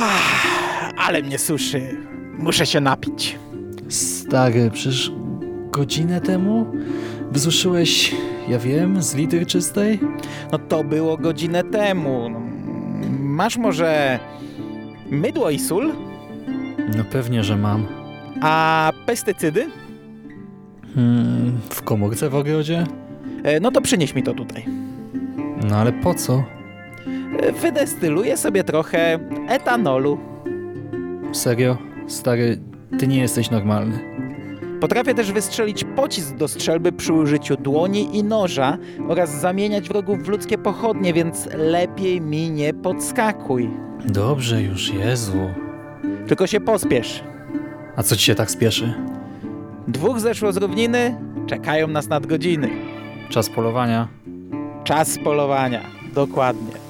Ach, ale mnie suszy. Muszę się napić. Stary, przecież godzinę temu wysuszyłeś, ja wiem, z litry czystej? No to było godzinę temu. Masz może mydło i sól? No pewnie, że mam. A pestycydy? Hmm, w komórce w ogrodzie? E, No to przynieś mi to tutaj. No ale po co? Wydestyluję sobie trochę etanolu. Serio? Stary, ty nie jesteś normalny. Potrafię też wystrzelić pocisk do strzelby przy użyciu dłoni i noża oraz zamieniać wrogów w ludzkie pochodnie, więc lepiej mi nie podskakuj. Dobrze już, Jezu. Tylko się pospiesz. A co ci się tak spieszy? Dwóch zeszło z równiny, czekają nas nadgodziny. Czas polowania? Czas polowania. Dokładnie.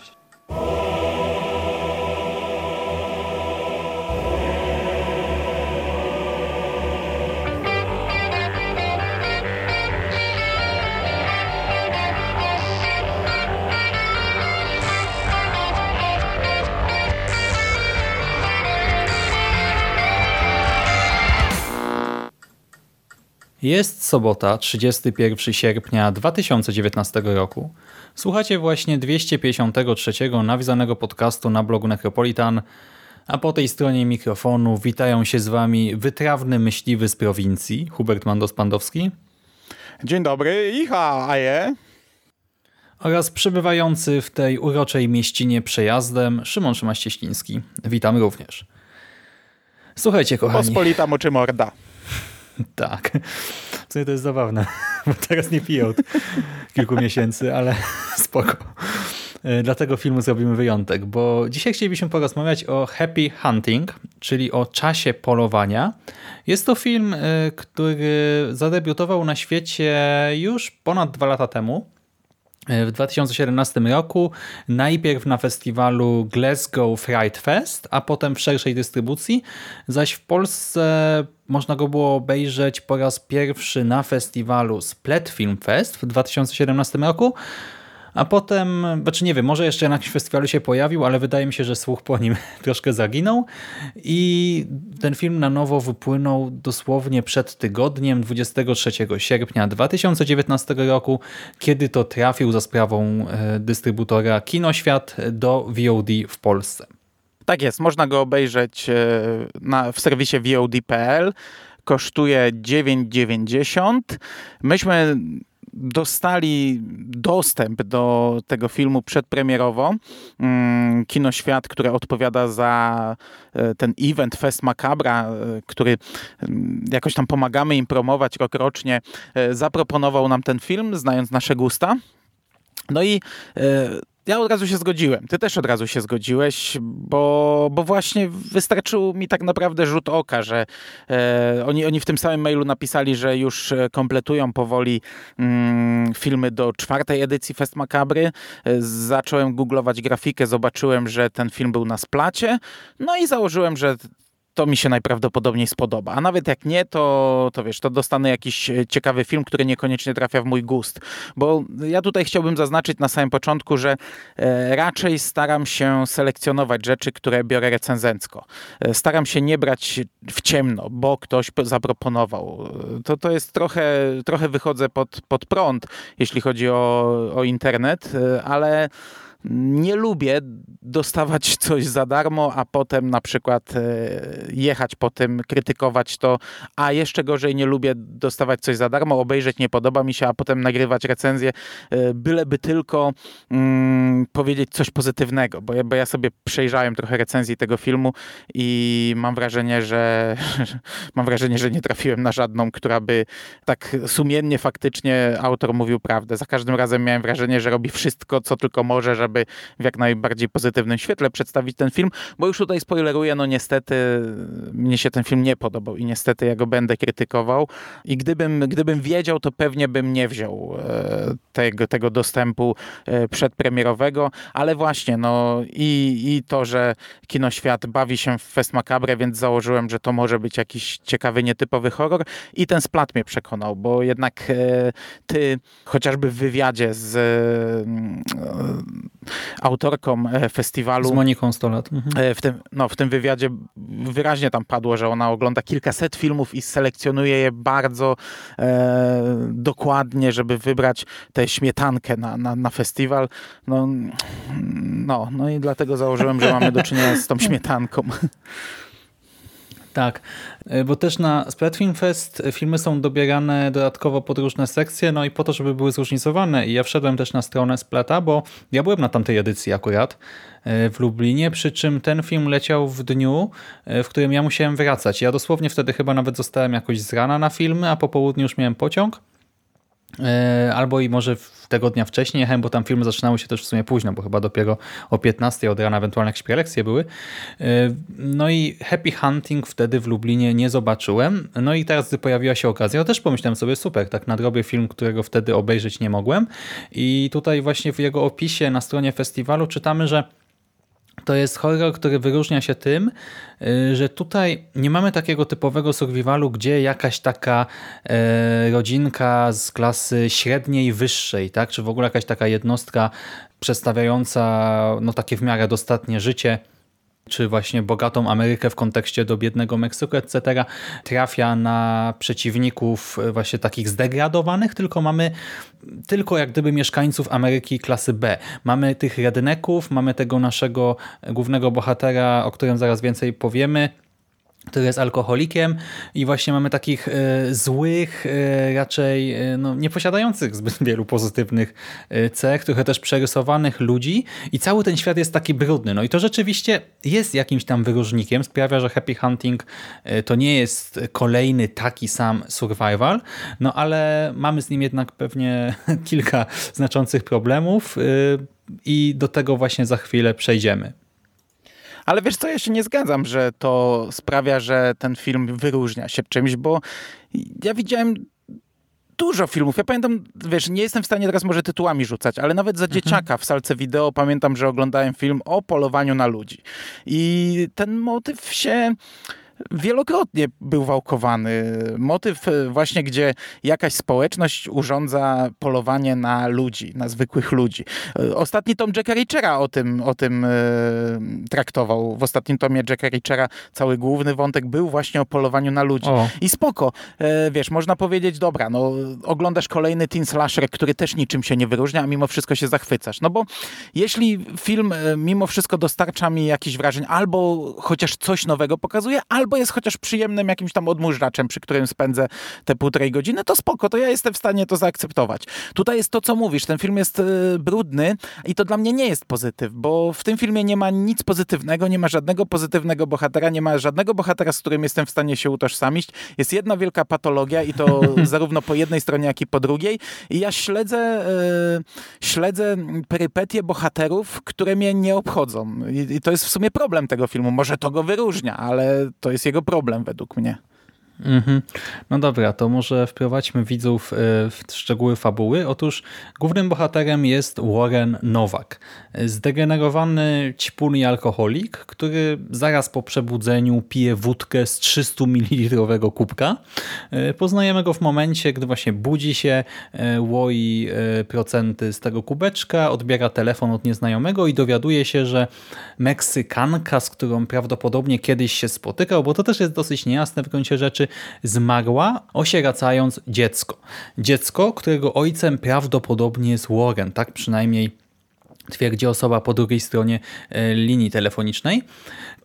Jest sobota, 31 sierpnia 2019 roku. Słuchacie właśnie 253 nawiązanego podcastu na blogu Necropolitan, a po tej stronie mikrofonu witają się z wami wytrawny myśliwy z prowincji, Hubert Mandos-Pandowski Dzień dobry, iha, aje. oraz przebywający w tej uroczej mieścinie przejazdem Szymon Szymaś-Cieśliński. Witam również. Słuchajcie kochani. Pospolita moczy morda. Tak. W sumie to jest zabawne, bo teraz nie piję od kilku miesięcy, ale spoko. E, Dla tego filmu zrobimy wyjątek, bo dzisiaj chcielibyśmy porozmawiać o Happy Hunting, czyli o czasie polowania. Jest to film, e, który zadebiutował na świecie już ponad dwa lata temu. W 2017 roku najpierw na festiwalu Glasgow Fright Fest, a potem w szerszej dystrybucji, zaś w Polsce można go było obejrzeć po raz pierwszy na festiwalu Split Film Fest w 2017 roku, a potem, znaczy nie wiem, może jeszcze na jakimś festiwalu się pojawił, ale wydaje mi się, że słuch po nim troszkę zaginął i ten film na nowo wypłynął dosłownie przed tygodniem, 23 sierpnia 2019 roku, kiedy to trafił za sprawą e, dystrybutora Kinoświat do VOD w Polsce. Tak jest, można go obejrzeć e, na, w serwisie VOD.pl. Kosztuje 9,90. Myśmy dostali dostęp do tego filmu przedpremierowo. Mm, Kino Świat, które odpowiada za e, ten event Fest Macabra, e, który mm, jakoś tam pomagamy im promować rokrocznie, e, zaproponował nam ten film, znając nasze gusta. No i ja od razu się zgodziłem. Ty też od razu się zgodziłeś, bo, bo właśnie wystarczył mi tak naprawdę rzut oka, że e, oni, oni w tym samym mailu napisali, że już e, kompletują powoli mm, filmy do czwartej edycji Fest Macabry. E, zacząłem googlować grafikę, zobaczyłem, że ten film był na splacie, no i założyłem, że to mi się najprawdopodobniej spodoba. A nawet jak nie, to, to wiesz, to dostanę jakiś e, ciekawy film, który niekoniecznie trafia w mój gust. Bo ja tutaj chciałbym zaznaczyć na samym początku, że e, raczej staram się selekcjonować rzeczy, które biorę recenzencko. E, staram się nie brać w ciemno, bo ktoś zaproponował. To, to jest trochę, trochę wychodzę pod, pod prąd, jeśli chodzi o, o internet, ale nie lubię dostawać coś za darmo, a potem na przykład e, jechać po tym, krytykować to, a jeszcze gorzej nie lubię dostawać coś za darmo, obejrzeć nie podoba mi się, a potem nagrywać recenzję, e, byleby tylko mm, powiedzieć coś pozytywnego, bo ja, bo ja sobie przejrzałem trochę recenzji tego filmu i mam wrażenie, że mam wrażenie, że nie trafiłem na żadną, która by tak sumiennie, faktycznie autor mówił prawdę. Za każdym razem miałem wrażenie, że robi wszystko, co tylko może, żeby żeby w jak najbardziej pozytywnym świetle przedstawić ten film, bo już tutaj spoileruję, no niestety mnie się ten film nie podobał i niestety ja go będę krytykował. I gdybym, gdybym wiedział, to pewnie bym nie wziął e, tego, tego dostępu e, przedpremierowego, ale właśnie, no i, i to, że Kinoświat bawi się w Fest Macabre, więc założyłem, że to może być jakiś ciekawy, nietypowy horror. I ten splat mnie przekonał, bo jednak e, ty chociażby w wywiadzie z autorką e, festiwalu. Z Moniką Stolat. Mhm. W, tym, no, w tym wywiadzie wyraźnie tam padło, że ona ogląda kilkaset filmów i selekcjonuje je bardzo e, dokładnie, żeby wybrać tę śmietankę na, na, na festiwal. No, no, no i dlatego założyłem, że mamy do czynienia z tą śmietanką. Tak, e, bo też na Splat Film Fest filmy są dobierane dodatkowo pod różne sekcje, no i po to, żeby były zróżnicowane. I ja wszedłem też na stronę Splata, bo ja byłem na tamtej edycji akurat e, w Lublinie, przy czym ten film leciał w dniu, e, w którym ja musiałem wracać. Ja dosłownie wtedy chyba nawet zostałem jakoś z rana na filmy, a po południu już miałem pociąg. E, albo i może tego dnia wcześniej jechałem, bo tam filmy zaczynały się też w sumie późno, bo chyba dopiero o 15 od rana ewentualnie jakieś prelekcje były. E, no i Happy Hunting wtedy w Lublinie nie zobaczyłem. No i teraz, gdy pojawiła się okazja, ja też pomyślałem sobie, super, tak nadrobię film, którego wtedy obejrzeć nie mogłem. I tutaj właśnie w jego opisie na stronie festiwalu czytamy, że to jest horror, który wyróżnia się tym, y, że tutaj nie mamy takiego typowego survivalu, gdzie jakaś taka e, rodzinka z klasy średniej, wyższej, tak? czy w ogóle jakaś taka jednostka przedstawiająca no, takie w miarę dostatnie życie czy właśnie bogatą Amerykę w kontekście do biednego Meksyku, etc., trafia na przeciwników właśnie takich zdegradowanych, tylko mamy tylko jak gdyby mieszkańców Ameryki klasy B. Mamy tych redneków, mamy tego naszego głównego bohatera, o którym zaraz więcej powiemy, który jest alkoholikiem i właśnie mamy takich e, złych, e, raczej e, no, nie posiadających zbyt wielu pozytywnych cech, trochę też przerysowanych ludzi i cały ten świat jest taki brudny. No i to rzeczywiście jest jakimś tam wyróżnikiem, sprawia, że Happy Hunting to nie jest kolejny taki sam survival, no ale mamy z nim jednak pewnie kilka znaczących problemów i do tego właśnie za chwilę przejdziemy. Ale wiesz co, ja się nie zgadzam, że to sprawia, że ten film wyróżnia się czymś, bo ja widziałem dużo filmów. Ja pamiętam, wiesz, nie jestem w stanie teraz może tytułami rzucać, ale nawet za mhm. dzieciaka w salce wideo pamiętam, że oglądałem film o polowaniu na ludzi. I ten motyw się wielokrotnie był wałkowany. Motyw e, właśnie, gdzie jakaś społeczność urządza polowanie na ludzi, na zwykłych ludzi. E, ostatni tom Jacka Richera o tym, o tym e, traktował. W ostatnim tomie Jacka Richera cały główny wątek był właśnie o polowaniu na ludzi. O. I spoko, wiesz, można powiedzieć, dobra, no oglądasz kolejny teen slasher, który też niczym się nie wyróżnia, a mimo wszystko się zachwycasz. No bo jeśli film mimo wszystko dostarcza mi jakichś wrażeń, albo chociaż coś nowego pokazuje, albo albo jest chociaż przyjemnym jakimś tam odmurzaczem, przy którym spędzę te półtorej godziny, to spoko, to ja jestem w stanie to zaakceptować. Tutaj jest to, co mówisz, ten film jest y, brudny i to dla mnie nie jest pozytyw, bo w tym filmie nie ma nic pozytywnego, nie ma żadnego pozytywnego bohatera, nie ma żadnego bohatera, z którym jestem w stanie się utożsamić. Jest jedna wielka patologia i to zarówno po jednej stronie, jak i po drugiej. I ja śledzę, y, śledzę perypetie bohaterów, które mnie nie obchodzą. I, I to jest w sumie problem tego filmu. Może to go wyróżnia, ale to jest jest jego problem według mnie. Mhm. No dobra, to może wprowadźmy widzów e, w szczegóły fabuły. Otóż głównym bohaterem jest Warren Nowak, zdegenerowany ćpun i alkoholik, który zaraz po przebudzeniu pije wódkę z 300 ml kubka. E, poznajemy go w momencie, gdy właśnie budzi się, e, łoi procenty z tego kubeczka, odbiera telefon od nieznajomego i dowiaduje się, że Meksykanka, z którą prawdopodobnie kiedyś się spotykał, bo to też jest dosyć niejasne w gruncie rzeczy, zmarła, osieracając dziecko. Dziecko, którego ojcem prawdopodobnie jest Warren, tak przynajmniej twierdzi osoba po drugiej stronie e, linii telefonicznej.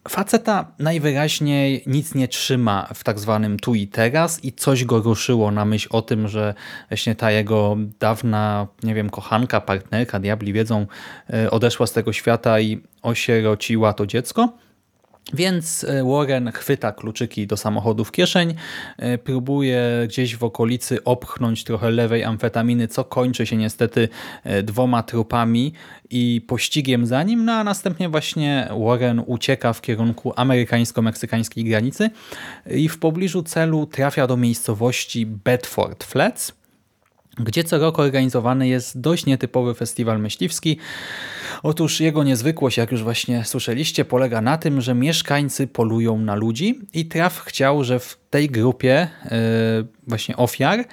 Faceta najwyraźniej nic nie trzyma w tak zwanym tu i teraz i coś go ruszyło na myśl o tym, że właśnie ta jego dawna, nie wiem, kochanka, partnerka, diabli wiedzą, e, odeszła z tego świata i osierociła to dziecko. Więc e, Warren chwyta kluczyki do samochodu w kieszeń, e, próbuje gdzieś w okolicy opchnąć trochę lewej amfetaminy, co kończy się niestety e, dwoma trupami i pościgiem za nim, no a następnie właśnie Warren ucieka w kierunku amerykańsko-meksykańskiej granicy i w pobliżu celu trafia do miejscowości Bedford Flats, gdzie co roku organizowany jest dość nietypowy festiwal myśliwski. Otóż jego niezwykłość, jak już właśnie słyszeliście, polega na tym, że mieszkańcy polują na ludzi i Traf chciał, że w tej grupie yy, właśnie ofiar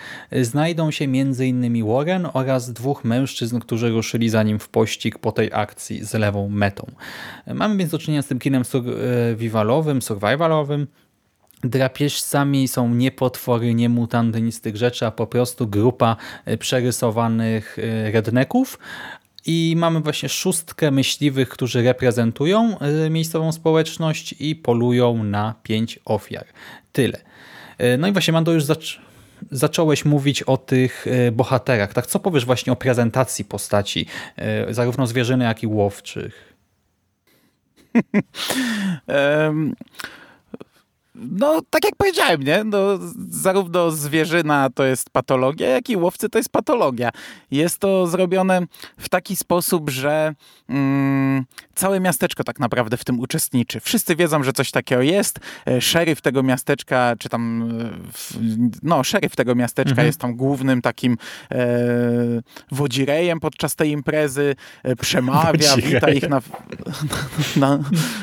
znajdą się m.in. Warren oraz dwóch mężczyzn, którzy ruszyli za nim w pościg po tej akcji z lewą metą. Mamy więc do czynienia z tym kinem survivalowym, survivalowym, drapieżcami są nie potwory, nie mutanty, nic z tych rzeczy, a po prostu grupa e, przerysowanych e, redneków. I mamy właśnie szóstkę myśliwych, którzy reprezentują e, miejscową społeczność i polują na pięć ofiar. Tyle. No i właśnie Mando już zac zacząłeś mówić o tych bohaterach. Tak, co powiesz właśnie o prezentacji postaci, zarówno zwierzyny, jak i łowczych? um No, tak jak powiedziałem, nie? No, zarówno zwierzyna to jest patologia, jak i łowcy to jest patologia. Jest to zrobione w taki sposób, że mm, całe miasteczko tak naprawdę w tym uczestniczy. Wszyscy wiedzą, że coś takiego jest. E, szeryf tego miasteczka, czy tam, e, no, szeryf tego miasteczka mhm. jest tam głównym takim e, wodzirejem podczas tej imprezy. E, przemawia, wita ich na, na,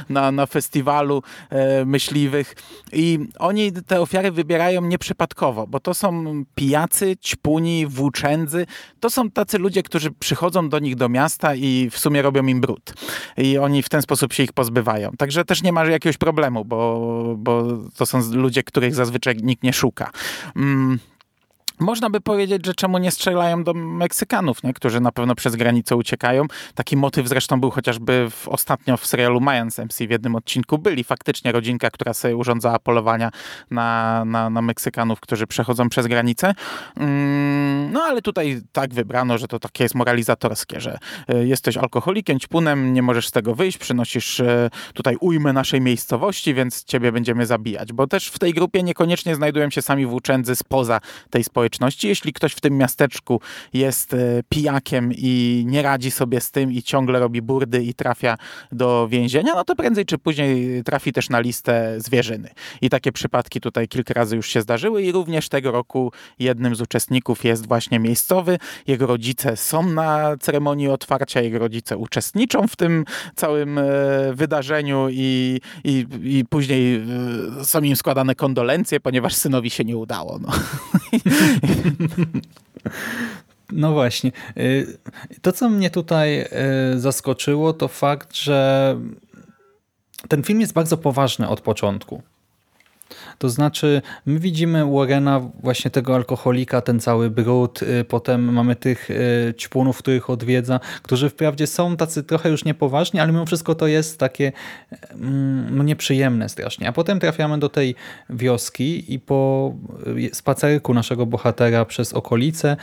na, na festiwalu e, myśliwych. I oni te ofiary wybierają nieprzypadkowo, bo to są pijacy, ćpuni, włóczędzy. To są tacy ludzie, którzy przychodzą do nich do miasta i w sumie robią im brud. I oni w ten sposób się ich pozbywają. Także też nie ma jakiegoś problemu, bo, bo to są ludzie, których zazwyczaj nikt nie szuka. Można by powiedzieć, że czemu nie strzelają do Meksykanów, nie? którzy na pewno przez granicę uciekają. Taki motyw zresztą był chociażby w, ostatnio w serialu Mayans MC w jednym odcinku. Byli faktycznie rodzinka, która sobie urządzała polowania na, na, na Meksykanów, którzy przechodzą przez granicę. Mm, no ale tutaj tak wybrano, że to takie jest moralizatorskie, że e, jesteś alkoholikiem, ćpunem, nie możesz z tego wyjść, przynosisz e, tutaj ujmę naszej miejscowości, więc ciebie będziemy zabijać. Bo też w tej grupie niekoniecznie znajdują się sami włóczędzy spoza tej społeczności Jeśli ktoś w tym miasteczku jest e, pijakiem i nie radzi sobie z tym i ciągle robi burdy i trafia do więzienia, no to prędzej czy później trafi też na listę zwierzyny. I takie przypadki tutaj kilka razy już się zdarzyły i również tego roku jednym z uczestników jest właśnie miejscowy. Jego rodzice są na ceremonii otwarcia, jego rodzice uczestniczą w tym całym e, wydarzeniu i, i, i później e, są im składane kondolencje, ponieważ synowi się nie udało. No. No właśnie. Y, to, co mnie tutaj y, zaskoczyło, to fakt, że ten film jest bardzo poważny od początku. To znaczy, my widzimy Warrena, właśnie tego alkoholika, ten cały brud, y, potem mamy tych y, ćpunów, których odwiedza, którzy wprawdzie są tacy trochę już niepoważni, ale mimo wszystko to jest takie mm, no, nieprzyjemne strasznie. A potem trafiamy do tej wioski i po y, spacerku naszego bohatera przez okolice,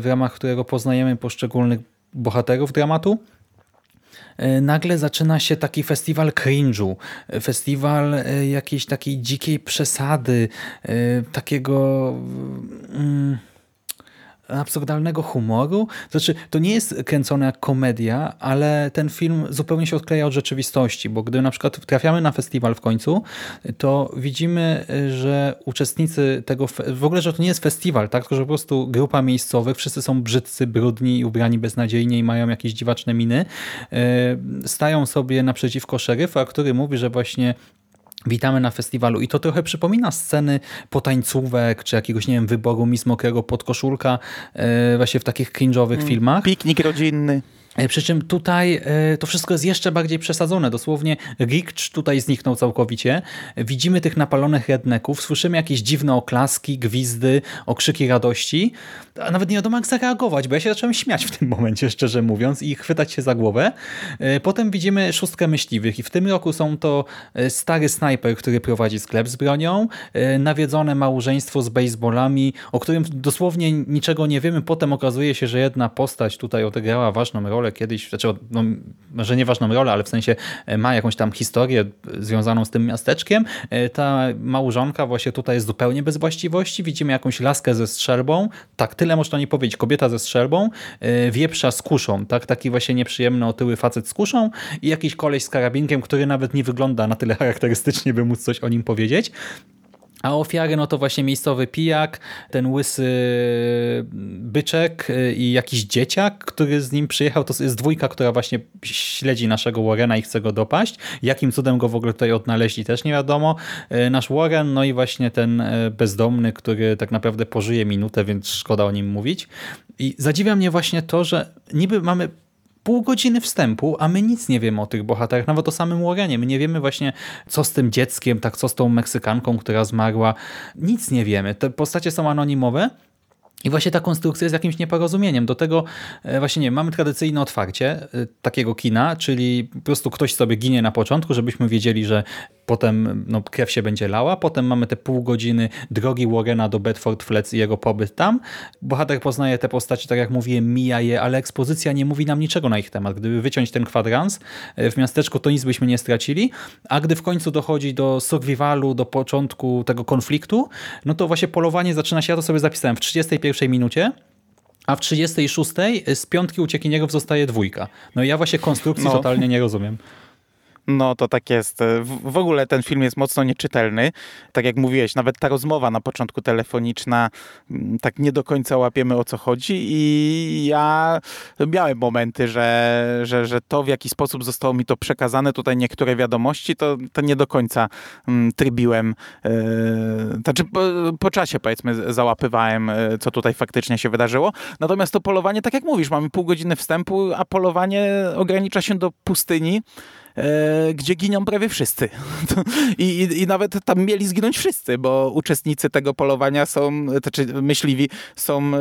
w ramach którego poznajemy poszczególnych bohaterów dramatu, nagle zaczyna się taki festiwal cringe'u, festiwal e, jakiejś takiej dzikiej przesady, e, takiego... Mm, absurdalnego humoru. Znaczy, to nie jest kręcone jak komedia, ale ten film zupełnie się odkleja od rzeczywistości, bo gdy na przykład trafiamy na festiwal w końcu, to widzimy, że uczestnicy tego, w ogóle, że to nie jest festiwal, tak? tylko że po prostu grupa miejscowych, wszyscy są brzydcy, brudni i ubrani beznadziejnie i mają jakieś dziwaczne miny, e, stają sobie naprzeciwko szeryfa, który mówi, że właśnie Witamy na festiwalu i to trochę przypomina sceny potańcówek, czy jakiegoś, nie wiem, wyboru Miss Mokrego podkoszulka e, właśnie w takich cringe'owych mm, filmach. Piknik rodzinny. E, przy czym tutaj e, to wszystko jest jeszcze bardziej przesadzone. Dosłownie Rikcz tutaj zniknął całkowicie. Widzimy tych napalonych redneków, słyszymy jakieś dziwne oklaski, gwizdy, okrzyki radości, a nawet nie wiadomo jak zareagować, bo ja się zacząłem śmiać w tym momencie, szczerze mówiąc, i chwytać się za głowę. E, potem widzimy szóstkę myśliwych i w tym roku są to stary snajper, który prowadzi sklep z bronią, nawiedzone małżeństwo z baseballami, o którym dosłownie niczego nie wiemy. Potem okazuje się, że jedna postać tutaj odegrała ważną rolę rolę kiedyś, znaczy, no, może nieważną rolę, ale w sensie e, ma jakąś tam historię związaną z tym miasteczkiem. E, ta małżonka właśnie tutaj jest zupełnie bez właściwości. Widzimy jakąś laskę ze strzelbą. Tak, tyle można nie powiedzieć. Kobieta ze strzelbą, e, wieprza z kuszą, tak? Taki właśnie nieprzyjemny, otyły facet z kuszą i jakiś koleś z karabinkiem, który nawet nie wygląda na tyle charakterystycznie, by móc coś o nim powiedzieć. A ofiary no to właśnie miejscowy pijak, ten łysy byczek y, i jakiś dzieciak, który z nim przyjechał. To jest dwójka, która właśnie śledzi naszego Warrena i chce go dopaść. Jakim cudem go w ogóle tutaj odnaleźli też nie wiadomo. Y, nasz Warren, no i właśnie ten y, bezdomny, który tak naprawdę pożyje minutę, więc szkoda o nim mówić. I zadziwia mnie właśnie to, że niby mamy pół godziny wstępu, a my nic nie wiemy o tych bohaterach, nawet o samym Warrenie. My nie wiemy właśnie, co z tym dzieckiem, tak co z tą Meksykanką, która zmarła. Nic nie wiemy. Te postacie są anonimowe, i właśnie ta konstrukcja jest jakimś nieporozumieniem. Do tego e, właśnie nie mamy tradycyjne otwarcie e, takiego kina, czyli po prostu ktoś sobie ginie na początku, żebyśmy wiedzieli, że potem no, krew się będzie lała, potem mamy te pół godziny drogi Warrena do Bedford Flats i jego pobyt tam. Bohater poznaje te postacie, tak jak mówiłem, mija je, ale ekspozycja nie mówi nam niczego na ich temat. Gdyby wyciąć ten kwadrans e, w miasteczku, to nic byśmy nie stracili, a gdy w końcu dochodzi do survivalu, do początku tego konfliktu, no to właśnie polowanie zaczyna się, ja to sobie zapisałem, w 31 minucie, a w 36 z piątki uciekinierów zostaje dwójka. No i ja właśnie konstrukcji no. totalnie nie rozumiem. No to tak jest. W, ogóle ten film jest mocno nieczytelny. Tak jak mówiłeś, nawet ta rozmowa na początku telefoniczna, mm, tak nie do końca łapiemy o co chodzi i ja miałem momenty, że, że, że to w jaki sposób zostało mi to przekazane, tutaj niektóre wiadomości, to, to nie do końca mm, trybiłem. Yy, znaczy po, po, czasie powiedzmy załapywałem, e, co tutaj faktycznie się wydarzyło. Natomiast to polowanie, tak jak mówisz, mamy pół godziny wstępu, a polowanie ogranicza się do pustyni gdzie giną prawie wszyscy. I, i, I, nawet tam mieli zginąć wszyscy, bo uczestnicy tego polowania są, znaczy myśliwi są, e,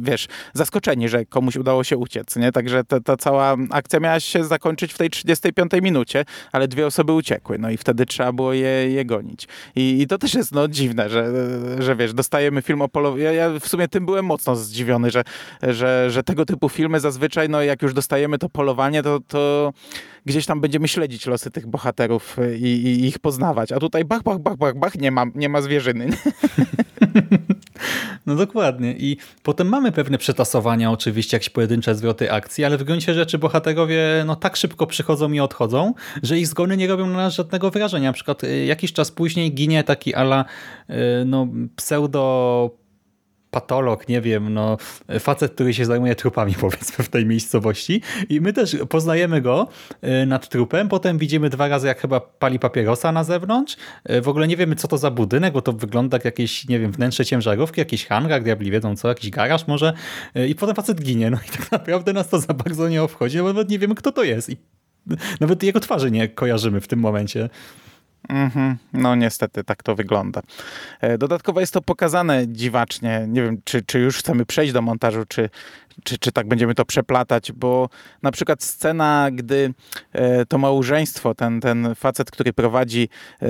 wiesz, zaskoczeni, że komuś udało się uciec, nie? Także ta, ta cała akcja miała się zakończyć w tej 35 minucie, ale dwie osoby uciekły, no i wtedy trzeba było je, je gonić. I, I, to też jest, no, dziwne, że, że wiesz, dostajemy film o polowaniu. Ja, ja w sumie tym byłem mocno zdziwiony, że, że, że tego typu filmy zazwyczaj, no jak już dostajemy to polowanie, to, to gdzieś tam będziemy śledzić losy tych bohaterów i, i ich poznawać. A tutaj bach, bach, bach, bach, bach, nie ma, nie ma zwierzyny. No dokładnie. I potem mamy pewne przetasowania, oczywiście, jakieś pojedyncze zwroty akcji, ale w gruncie rzeczy bohaterowie no, tak szybko przychodzą i odchodzą, że ich zgony nie robią na nas żadnego wrażenia. Na przykład y, jakiś czas później ginie taki ala y, no, pseudo patolog, nie wiem, no facet, który się zajmuje trupami powiedzmy w tej miejscowości. I my też poznajemy go y, nad trupem, potem widzimy dwa razy jak chyba pali papierosa na zewnątrz, y, w ogóle nie wiemy co to za budynek, bo to wygląda jak jakieś, nie wiem, wnętrze ciężarówki, jakiś hangar, diabli wiedzą co, jakiś garaż może. Y, i potem facet ginie, no i tak naprawdę nas to za bardzo nie obchodzi, bo nawet nie wiemy kto to jest. I nawet jego twarzy nie kojarzymy w tym momencie. Mm -hmm. No niestety tak to wygląda. E, dodatkowo jest to pokazane dziwacznie. Nie wiem, czy, czy już chcemy przejść do montażu, czy, czy, czy tak będziemy to przeplatać, bo na przykład scena, gdy e, to małżeństwo, ten, ten facet, który prowadzi e,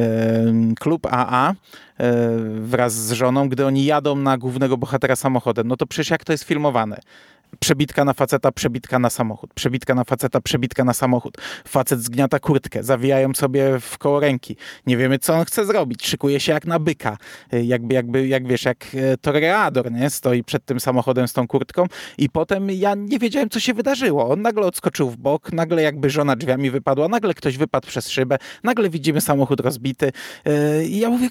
klub AA wraz z żoną, gdy oni jadą na głównego bohatera samochodem, no to przecież jak to jest filmowane? Przebitka na faceta, przebitka na samochód. Przebitka na faceta, przebitka na samochód. Facet zgniata kurtkę, zawijają sobie w koło ręki. Nie wiemy, co on chce zrobić. Szykuje się jak na byka. Y, Jakby, jakby, jak wiesz, jak e, toreador, nie? Stoi przed tym samochodem z tą kurtką i potem ja nie wiedziałem, co się wydarzyło. On nagle odskoczył w bok, nagle jakby żona drzwiami wypadła, nagle ktoś wypadł przez szybę, nagle widzimy samochód rozbity y, i ja mówię,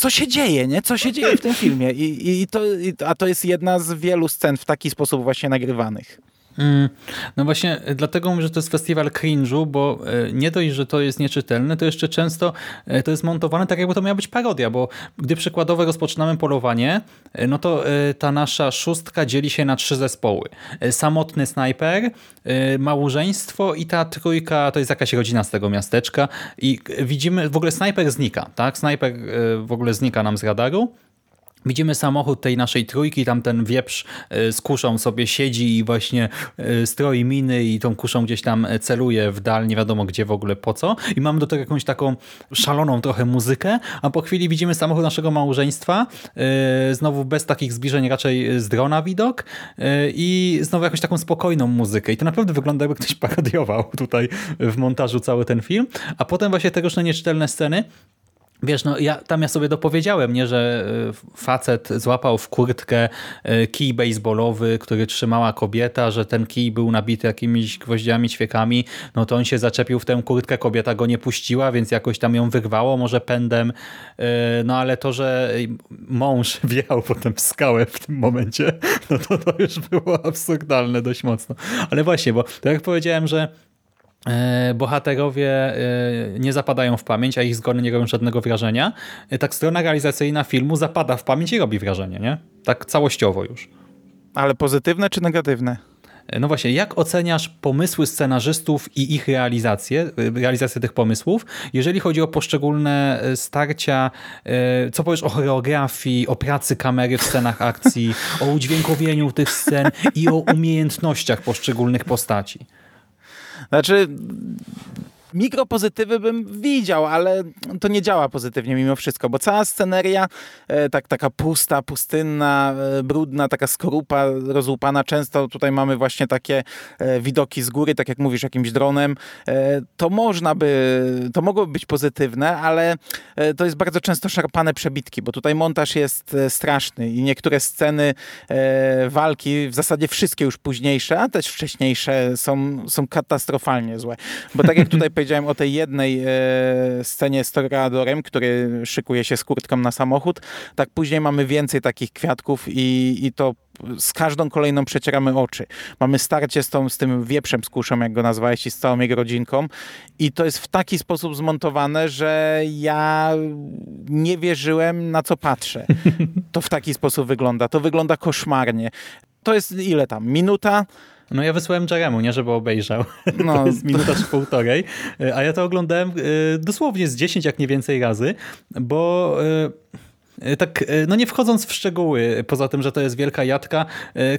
co się dzieje, nie? Co się dzieje w tym filmie? I, i to, i, a to jest jedna z wielu scen w taki sposób właśnie nagrywanych. Mm, No właśnie, e, dlatego mówię, że to jest festiwal cringe'u, bo e, nie dość, że to jest nieczytelne, to jeszcze często e, to jest montowane tak, jakby to miała być parodia, bo gdy przykładowo rozpoczynamy polowanie, no to ta nasza szóstka dzieli się na trzy zespoły. Samotny snajper, małżeństwo i ta trójka to jest jakaś rodzina z tego miasteczka i widzimy, w ogóle snajper znika, tak? Snajper w ogóle znika nam z radaru. Widzimy samochód tej naszej trójki, tam ten wieprz e, z kuszą sobie siedzi i właśnie e, stroi miny i tą kuszą gdzieś tam e, celuje w dal, nie wiadomo gdzie w ogóle po co. I mamy do tego jakąś taką szaloną trochę muzykę, a po chwili widzimy samochód naszego małżeństwa, znowu bez takich zbliżeń, raczej z drona widok i znowu jakąś taką spokojną muzykę. I to naprawdę wygląda jakby ktoś parodiował tutaj w montażu cały ten film. A potem właśnie te różne nieczytelne sceny, Wiesz, no ja, tam ja sobie dopowiedziałem, nie, że y, facet złapał w kurtkę y, kij baseballowy, który trzymała kobieta, że ten kij był nabity jakimiś gwoździami, ćwiekami, no to on się zaczepił w tę kurtkę, kobieta go nie puściła, więc jakoś tam ją wyrwało, może pędem, y, no ale to, że mąż wjechał potem w skałę w tym momencie, no to to już było absurdalne dość mocno. Ale właśnie, bo tak jak powiedziałem, że E, bohaterowie e, nie zapadają w pamięć, a ich zgony nie robią żadnego wrażenia, e, tak strona realizacyjna filmu zapada w pamięć i robi wrażenie, nie? Tak całościowo już. Ale pozytywne czy negatywne? No właśnie, jak oceniasz pomysły scenarzystów i ich realizację, realizację tych pomysłów, jeżeli chodzi o poszczególne starcia, co powiesz o choreografii, o pracy kamery w scenach akcji, o udźwiękowieniu tych scen i o umiejętnościach poszczególnych postaci? Znaczy, mikropozytywy bym widział, ale to nie działa pozytywnie mimo wszystko, bo cała sceneria, e, tak, taka pusta, pustynna, e, brudna, taka skorupa rozłupana, często tutaj mamy właśnie takie e, widoki z góry, tak jak mówisz, jakimś dronem, to można by, to mogłoby być pozytywne, ale to jest bardzo często szarpane przebitki, bo tutaj montaż jest straszny i niektóre sceny walki, w zasadzie wszystkie już późniejsze, a też wcześniejsze są, są katastrofalnie złe. Bo tak jak tutaj powiedziałem o tej jednej e, scenie z Toreadorem, który szykuje się z kurtką na samochód, tak później mamy więcej takich kwiatków i, i to z każdą kolejną przecieramy oczy. Mamy starcie z, tą, z tym wieprzem z kuszą, jak go nazwałeś, i z całą jego rodzinką i to jest w taki sposób zmontowane, że ja nie wierzyłem na co patrzę. To w taki sposób wygląda. To wygląda koszmarnie. To jest ile tam? Minuta? No ja wysłałem Jeremu, nie żeby obejrzał. No, to jest minuta czy półtorej. A ja to oglądałem y, dosłownie z 10, jak nie więcej razy, bo... y, tak, no nie wchodząc w szczegóły, poza tym, że to jest wielka jadka,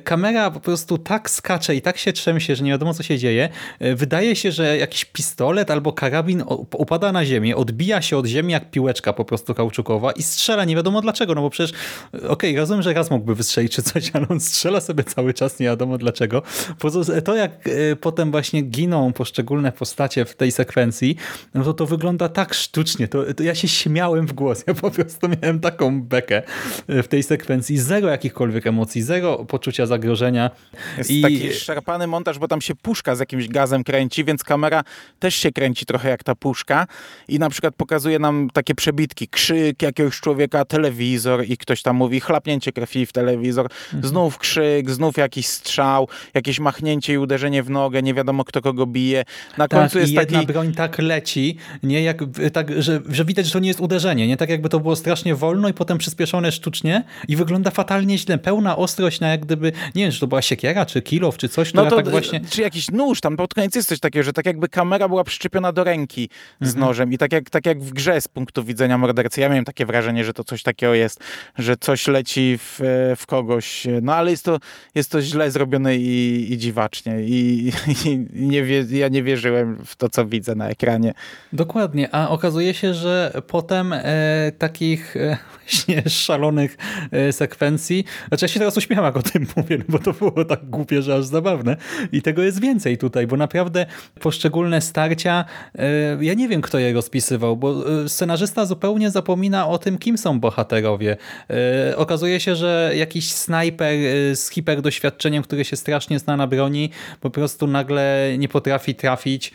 kamera po prostu tak skacze i tak się trzęsie, że nie wiadomo co się dzieje. Wydaje się, że jakiś pistolet albo karabin upada na ziemię, odbija się od ziemi jak piłeczka po prostu kauczukowa i strzela, nie wiadomo dlaczego, no bo przecież okej, okay, rozumiem, że raz mógłby wystrzelić czy coś, ale on strzela sobie cały czas, nie wiadomo dlaczego. To jak potem właśnie giną poszczególne postacie w tej sekwencji, no to to wygląda tak sztucznie, to, to ja się śmiałem w głos, ja po prostu miałem taką bekę w tej sekwencji. Zero jakichkolwiek emocji, zero poczucia zagrożenia. Jest I... taki szarpany montaż, bo tam się puszka z jakimś gazem kręci, więc kamera też się kręci trochę jak ta puszka i na przykład pokazuje nam takie przebitki, krzyk jakiegoś człowieka, telewizor i ktoś tam mówi chlapnięcie krwi w telewizor, mhm. znów krzyk, znów jakiś strzał, jakieś machnięcie i uderzenie w nogę, nie wiadomo kto kogo bije. Na tak, końcu jest i jedna taki... broń tak leci, nie jak, tak, że, że widać, że to nie jest uderzenie, nie tak jakby to było strasznie wolno i potem przyspieszone sztucznie i wygląda fatalnie źle. Pełna ostrość na jak gdyby, nie wiem, czy to była siekiera, czy kilow, czy coś, no to, tak właśnie... Czy jakiś nóż, tam pod koniec jest coś takiego, że tak jakby kamera była przyczepiona do ręki z mhm. nożem i tak jak, tak jak w grze z punktu widzenia mordercy. Ja miałem takie wrażenie, że to coś takiego jest, że coś leci w, w kogoś, no ale jest to, jest to źle zrobione i, i dziwacznie i, i nie wie, ja nie wierzyłem w to, co widzę na ekranie. Dokładnie, a okazuje się, że potem e, takich e, właśnie szalonych e, sekwencji. Znaczy ja się teraz uśmiecham jak o tym mówię, no bo to było tak głupie, że aż zabawne. I tego jest więcej tutaj, bo naprawdę poszczególne starcia, e, ja nie wiem kto je rozpisywał, bo e, scenarzysta zupełnie zapomina o tym, kim są bohaterowie. Okazuje się, że jakiś snajper z hiperdoświadczeniem, który się strasznie zna na broni, po prostu nagle nie potrafi trafić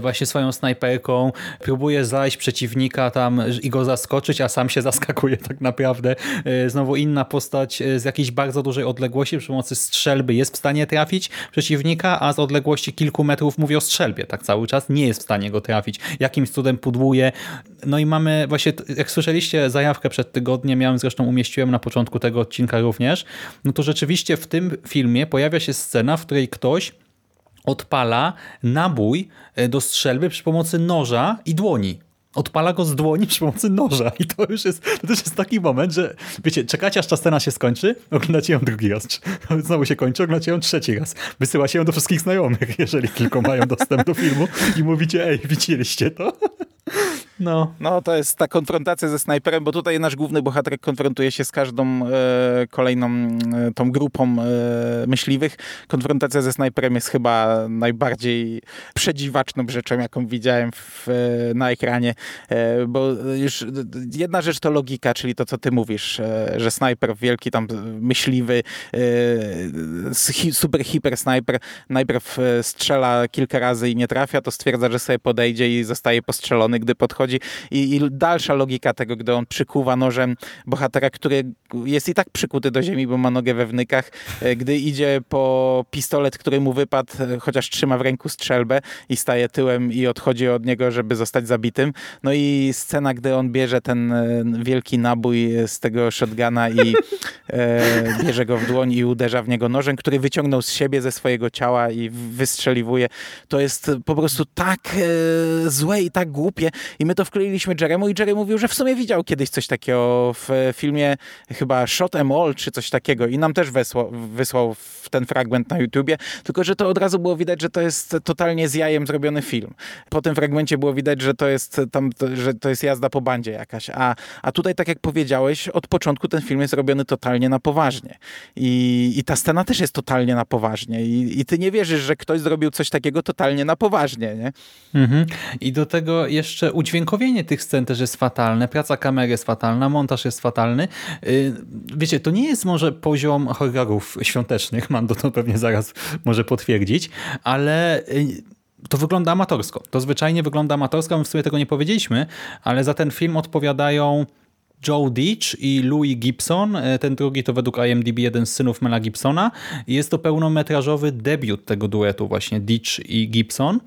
właśnie swoją snajperką, próbuje zajść przeciwnika tam i go zaskoczyć, a sam się zaskakuje tak naprawdę. E, znowu inna postać e, z jakiejś bardzo dużej odległości przy pomocy strzelby jest w stanie trafić przeciwnika, a z odległości kilku metrów mówi o strzelbie, tak cały czas nie jest w stanie go trafić. Jakimś cudem pudłuje. No i mamy właśnie, jak słyszeliście zajawkę przed tygodniem, ja ją zresztą umieściłem na początku tego odcinka również, no to rzeczywiście w tym filmie pojawia się scena, w której ktoś odpala nabój e, do strzelby przy pomocy noża i dłoni. Odpala go z dłoni przy pomocy noża i to już jest, to też jest taki moment, że wiecie, czekacie aż ta scena się skończy, oglądacie ją drugi raz, znowu się kończy, oglądacie ją trzeci raz. Wysyła się ją do wszystkich znajomych, jeżeli tylko mają dostęp do filmu i mówicie, ej, widzieliście to? No. no, to jest ta konfrontacja ze snajperem, bo tutaj nasz główny bohater konfrontuje się z każdą e, kolejną e, tą grupą e, myśliwych. Konfrontacja ze snajperem jest chyba najbardziej przedziwaczną rzeczą, jaką widziałem w, e, na ekranie, e, bo już jedna rzecz to logika, czyli to, co ty mówisz, e, że snajper wielki tam myśliwy, super hiper snajper najpierw strzela kilka razy i nie trafia, to stwierdza, że sobie podejdzie i zostaje postrzelony, gdy podchodzi i, i dalsza logika tego, gdy on przykuwa nożem bohatera, który jest i tak przykuty do ziemi, bo ma nogę we wnykach, e, gdy idzie po pistolet, który mu wypadł, e, chociaż trzyma w ręku strzelbę i staje tyłem i odchodzi od niego, żeby zostać zabitym. No i scena, gdy on bierze ten e, wielki nabój z tego shotguna i e, bierze go w dłoń i uderza w niego nożem, który wyciągnął z siebie, ze swojego ciała i wystrzeliwuje. To jest po prostu tak e, złe i tak głupie i my to wkleiliśmy Jeremu i Jerry mówił, że w sumie widział kiedyś coś takiego w filmie chyba Shot em All czy coś takiego i nam też wysłał, wysłał ten fragment na YouTubie, tylko że to od razu było widać, że to jest totalnie z jajem zrobiony film. Po tym fragmencie było widać, że to jest tam, że to jest jazda po bandzie jakaś, a, a tutaj tak jak powiedziałeś, od początku ten film jest robiony totalnie na poważnie i, i ta scena też jest totalnie na poważnie I, i ty nie wierzysz, że ktoś zrobił coś takiego totalnie na poważnie, nie? Mhm. I do tego jeszcze udźwiękowienie tych scen też jest fatalne, praca kamery jest fatalna, montaż jest fatalny. Y, wiecie, to nie jest może poziom horrorów świątecznych, Mando to pewnie zaraz może potwierdzić, ale y, to wygląda amatorsko. To zwyczajnie wygląda amatorsko, my w sumie tego nie powiedzieliśmy, ale za ten film odpowiadają Joe Ditch i Louis Gibson. Y, ten drugi to według IMDb jeden z synów Mela Gibsona. Jest to pełnometrażowy debiut tego duetu właśnie Ditch i Gibson.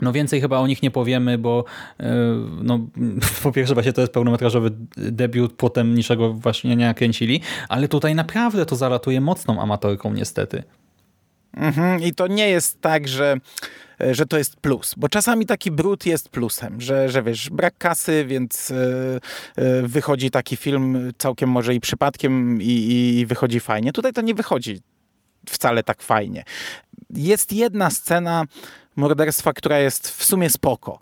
No więcej chyba o nich nie powiemy, bo e, no, po pierwsze właśnie to jest pełnometrażowy debiut, potem niczego właśnie nie nakręcili, ale tutaj naprawdę to zalatuje mocną amatorką niestety. Mhm, I to nie jest tak, że że to jest plus, bo czasami taki brud jest plusem, że, że wiesz, brak kasy, więc yy, wychodzi taki film całkiem może i przypadkiem i, i wychodzi fajnie. Tutaj to nie wychodzi wcale tak fajnie. Jest jedna scena, morderstwa, która jest w sumie spoko.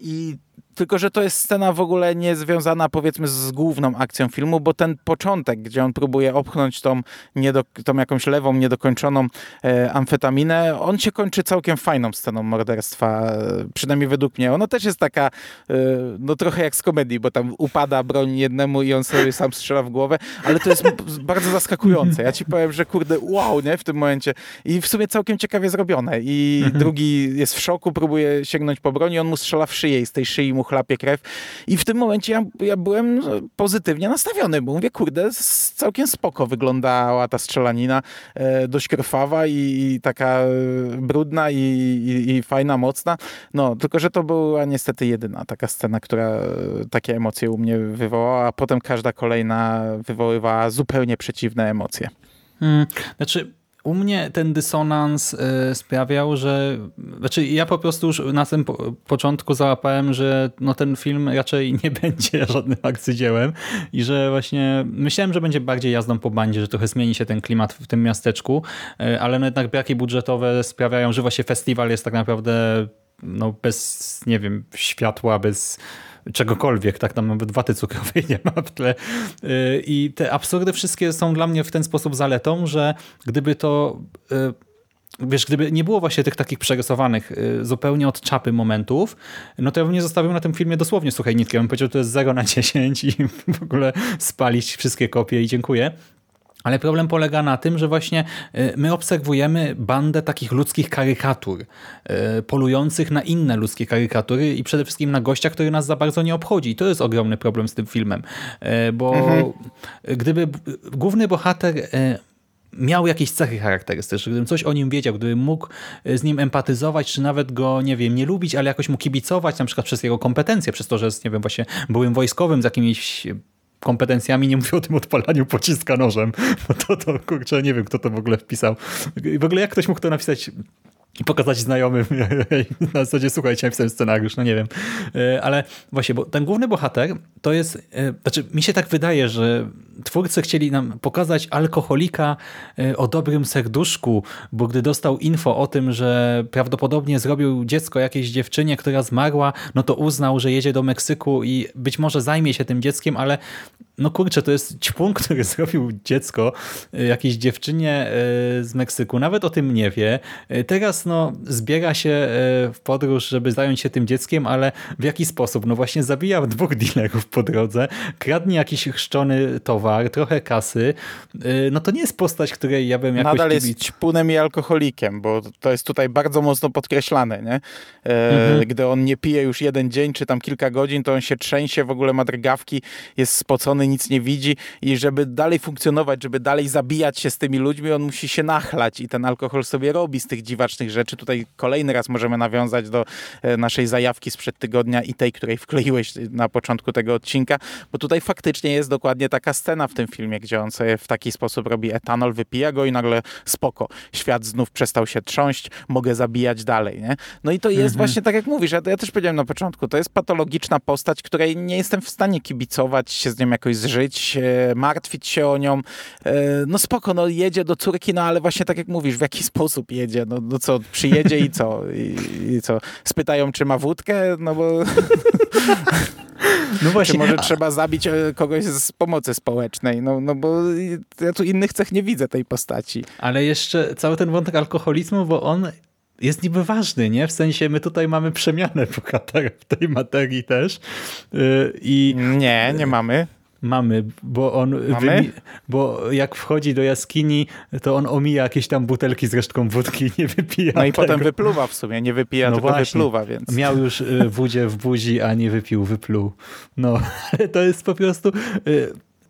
I tylko, że to jest scena w ogóle nie związana powiedzmy z główną akcją filmu, bo ten początek, gdzie on próbuje opchnąć tą, niedo, tą jakąś lewą, niedokończoną e, amfetaminę, on się kończy całkiem fajną sceną morderstwa, e, przynajmniej według mnie. Ona też jest taka, e, no trochę jak z komedii, bo tam upada broń jednemu i on sobie sam strzela w głowę, ale to jest bardzo zaskakujące. Ja ci powiem, że kurde, wow, nie, w tym momencie. I w sumie całkiem ciekawie zrobione. I mhm. drugi jest w szoku, próbuje sięgnąć po broń i on mu strzela w szyję i z tej szyi mu mu chlapie krew. I w tym momencie ja, ja byłem pozytywnie nastawiony, bo mówię, kurde, całkiem spoko wyglądała ta strzelanina, e, dość krwawa i, i taka e, brudna i, i, i, fajna, mocna. No, tylko, że to była niestety jedyna taka scena, która e, takie emocje u mnie wywołała, a potem każda kolejna wywoływała zupełnie przeciwne emocje. Hmm, znaczy, u mnie ten dysonans y, sprawiał, że znaczy ja po prostu już na tym po, początku załapałem, że no ten film raczej nie będzie żadnym arcydziełem i że właśnie myślałem, że będzie bardziej jazdą po bandzie, że trochę zmieni się ten klimat w tym miasteczku, y, ale no jednak braki budżetowe sprawiają, że właśnie festiwal jest tak naprawdę no bez, nie wiem, światła, bez czegokolwiek, tak, tam nawet waty cukrowej nie ma w tle. Y, I te absurdy wszystkie są dla mnie w ten sposób zaletą, że gdyby to y, wiesz, gdyby nie było właśnie tych takich przerysowanych y, zupełnie od czapy momentów, no to ja bym nie zostawił na tym filmie dosłownie suchej nitki. Ja bym powiedział, to jest 0 na 10 i w ogóle spalić wszystkie kopie i dziękuję. Ale problem polega na tym, że właśnie y, my obserwujemy bandę takich ludzkich karykatur, y, polujących na inne ludzkie karykatury i przede wszystkim na gościa, który nas za bardzo nie obchodzi. I to jest ogromny problem z tym filmem, y, bo Mhm. gdyby główny bohater miał jakieś cechy charakterystyczne, gdybym coś o nim wiedział, gdybym mógł z nim empatyzować, czy nawet go, nie wiem, nie lubić, ale jakoś mu kibicować, na przykład przez jego kompetencje, przez to, że jest, nie wiem, właśnie byłym wojskowym z jakimiś kompetencjami, nie mówię o tym odpalaniu pociska nożem, bo to, to kurczę, nie wiem, kto to w ogóle wpisał. W ogóle jak ktoś mógł to napisać i pokazać znajomym na zasadzie, słuchajcie, napisałem scenariusz, no nie wiem. E, Ale właśnie, bo ten główny bohater to jest, e, znaczy mi się tak wydaje, że twórcy chcieli nam pokazać alkoholika e, o dobrym serduszku, bo gdy dostał info o tym, że prawdopodobnie zrobił dziecko jakiejś dziewczynie, która zmarła, no to uznał, że jedzie do Meksyku i być może zajmie się tym dzieckiem, ale no kurczę, to jest ćpun, który zrobił dziecko y, jakiejś dziewczynie y, z Meksyku, nawet o tym nie wie. Y, Teraz no, zbiera się y, w podróż, żeby zająć się tym dzieckiem, ale w jaki sposób? No właśnie zabija dwóch dealerów po drodze, kradnie jakiś chrzczony towar, trochę kasy. Y, No to nie jest postać, której ja bym jakoś... Nadal jest kibic- ćpunem i alkoholikiem, bo to jest tutaj bardzo mocno podkreślane, nie? E, Mhm. Gdy on nie pije już jeden dzień, czy tam kilka godzin, to on się trzęsie, w ogóle ma drgawki, jest spocony, nic nie widzi i żeby dalej funkcjonować, żeby dalej zabijać się z tymi ludźmi, on musi się nachlać i ten alkohol sobie robi z tych dziwacznych rzeczy. Tutaj kolejny raz możemy nawiązać do e, naszej zajawki sprzed tygodnia i tej, której wkleiłeś na początku tego odcinka, bo tutaj faktycznie jest dokładnie taka scena w tym filmie, gdzie on sobie w taki sposób robi etanol, wypija go i nagle spoko, świat znów przestał się trząść, mogę zabijać dalej, nie? No i to jest właśnie tak jak mówisz, ja, ja też powiedziałem na początku, to jest patologiczna postać, której nie jestem w stanie kibicować, się z nią jakoś zżyć, e, martwić się o nią. E, no spoko, no jedzie do córki, no ale właśnie tak jak mówisz, w jaki sposób jedzie? No, no co, przyjedzie i co? I, I co? Spytają, czy ma wódkę? No bo No czy właśnie, może a- trzeba zabić e, kogoś z pomocy społecznej? No, no bo ja tu innych cech nie widzę tej postaci. Ale jeszcze cały ten wątek alkoholizmu, bo on jest niby ważny, nie? W sensie my tutaj mamy przemianę bohatera w tej materii też. Yy, I Nie, nie mamy. mamy, bo on Mamy? bo jak wchodzi do jaskini, to on omija jakieś tam butelki z resztką wódki i nie wypija No i tego. potem wypluwa w sumie, nie wypija, No tylko właśnie. wypluwa, więc... Miał już y, wódzie w buzi, a nie wypił, wypluł. No, ale to jest po prostu...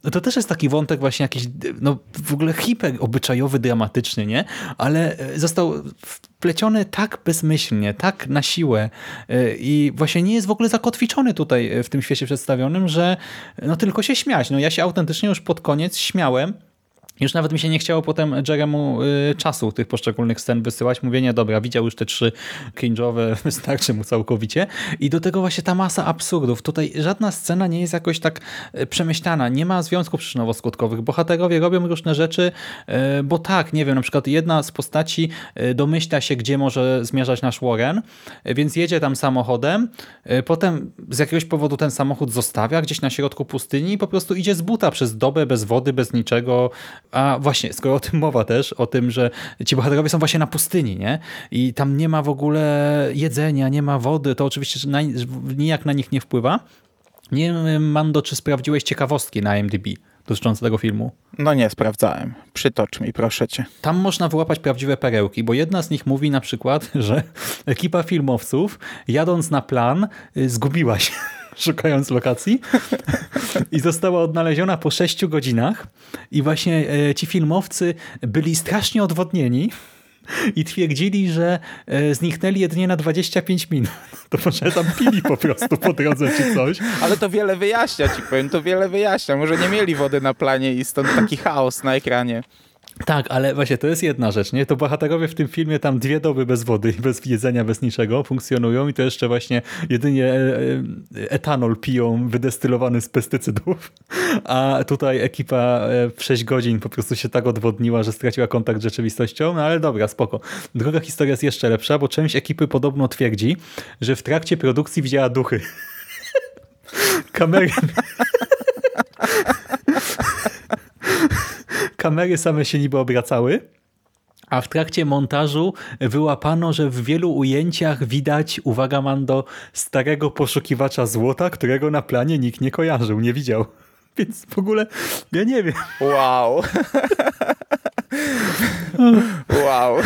No to też jest taki wątek właśnie jakiś, no w ogóle hiper obyczajowy, dramatyczny, nie? Ale y, został wpleciony tak bezmyślnie, tak na siłę y, i właśnie nie jest w ogóle zakotwiczony tutaj y, w tym świecie przedstawionym, że no tylko się śmiać. No ja się autentycznie już pod koniec śmiałem, już nawet mi się nie chciało potem Jeremu y, czasu tych poszczególnych scen wysyłać. Mówię, nie, dobra, widział już te trzy cringe'owe, wystarczy mu całkowicie. I do tego właśnie ta masa absurdów. Tutaj żadna scena nie jest jakoś tak y, przemyślana. Nie ma związków przyczynowo-skutkowych. Bohaterowie robią różne rzeczy, y, bo tak, nie wiem, na przykład jedna z postaci domyśla się, gdzie może zmierzać nasz Warren, więc jedzie tam samochodem, potem z jakiegoś powodu ten samochód zostawia gdzieś na środku pustyni i po prostu idzie z buta przez dobę, bez wody, bez niczego. A właśnie, skoro o tym mowa też, o tym, że ci bohaterowie są właśnie na pustyni, nie? I tam nie ma w ogóle jedzenia, nie ma wody, to oczywiście na, nijak na nich nie wpływa. Nie wiem, Mando, czy sprawdziłeś ciekawostki na IMDb dotyczące tego filmu? No nie, sprawdzałem. Przytocz mi, proszę cię. Tam można wyłapać prawdziwe perełki, bo jedna z nich mówi na przykład, że ekipa filmowców jadąc na plan y, zgubiła się szukając lokacji i została odnaleziona po 6 godzinach i właśnie e, ci filmowcy byli strasznie odwodnieni i twierdzili, że e, zniknęli jedynie na 25 minut. To może tam pili po prostu po drodze czy coś. Ale to wiele wyjaśnia, ci powiem, to wiele wyjaśnia. Może nie mieli wody na planie i stąd taki chaos na ekranie. Tak, ale właśnie to jest jedna rzecz, nie? To bohaterowie w tym filmie tam dwie doby bez wody bez jedzenia, bez niczego funkcjonują i to jeszcze właśnie jedynie e, e, etanol piją wydestylowany z pestycydów, a tutaj ekipa e, w 6 godzin po prostu się tak odwodniła, że straciła kontakt z rzeczywistością, no ale dobra, spoko. Druga historia jest jeszcze lepsza, bo część ekipy podobno twierdzi, że w trakcie produkcji widziała duchy. kamery... kamery same się niby obracały, a w trakcie montażu wyłapano, że w wielu ujęciach widać, uwaga Mando, starego poszukiwacza złota, którego na planie nikt nie kojarzył, nie widział. Więc w ogóle, ja nie wiem. Wow. wow.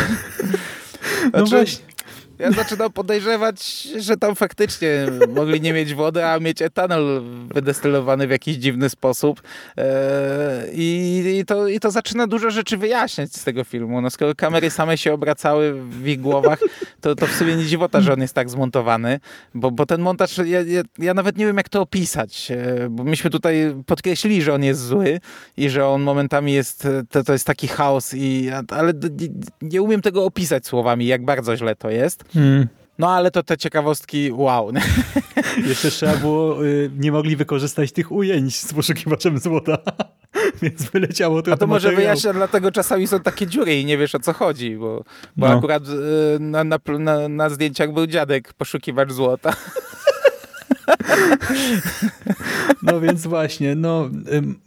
No Znaczy, właśnie. Ja zaczynam podejrzewać, że tam faktycznie mogli nie mieć wody, a mieć etanol wydestylowany w jakiś dziwny sposób. Eee, I, to, I to zaczyna dużo rzeczy wyjaśniać z tego filmu. No, skoro kamery same się obracały w ich głowach, to, to w sumie nie dziwota, że on jest tak zmontowany, bo, bo ten montaż, ja, ja, ja nawet nie wiem, jak to opisać, e, bo myśmy tutaj podkreślili, że on jest zły i że on momentami jest, to, to jest taki chaos, i, ale nie umiem tego opisać słowami, jak bardzo źle to jest. Hmm. No ale to te ciekawostki, wow. Jeszcze trzeba było, y, nie mogli wykorzystać tych ujęć z poszukiwaczem złota, więc wyleciało to A to może materiału. wyjaśnia, dlatego czasami są takie dziury i nie wiesz o co chodzi, bo, bo No. akurat y, na, na, na, na zdjęciach był dziadek, poszukiwacz złota. No więc właśnie, no... Ym,